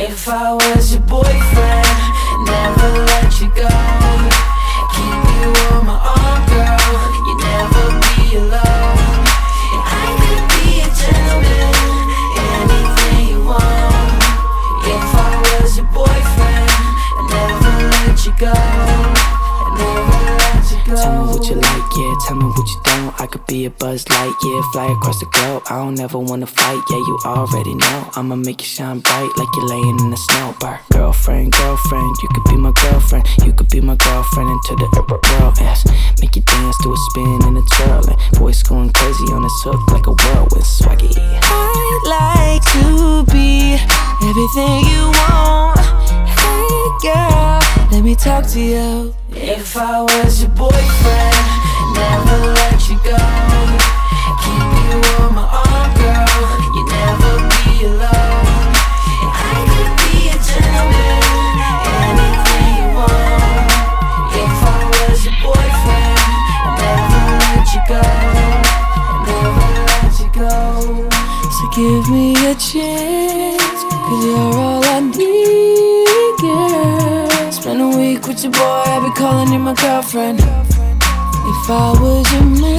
If I was your boyfriend, never let you go. Keep you on my arm, girl. You never be alone. And I could be a gentleman, anything you want. If I was your boyfriend, never let you go. Never let you go. Tell me what you like, yeah. Tell me what you could be a Buzz Lightyear. Fly across the globe. I don't ever wanna fight, yeah. You already know. I'ma make you shine bright like you're laying in the snow. Bird. Girlfriend, girlfriend, you could be my girlfriend. You could be my girlfriend into the upper world, yes. Make you dance to a spin and a twirl. And voice going crazy on this hook like a whirlwind swaggy. I'd like to be everything you want. Hey girl, let me talk to you. If I was your boyfriend, never let you go. Keep you on my arm, girl. You never be alone. And I could be a gentleman, anything you want. If I was your boyfriend, never let you go. Never let you go. So give me a chance, cause you're all I need, girl. Spend a week with your boy, I'll be calling you my girlfriend. If I was your man.